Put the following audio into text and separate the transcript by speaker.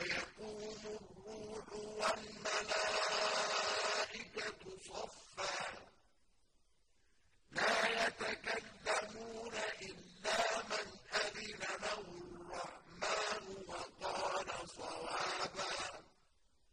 Speaker 1: وَيَقُولُ